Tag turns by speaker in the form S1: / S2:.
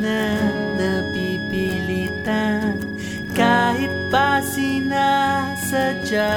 S1: na napipilitan kahit pa sinasadya.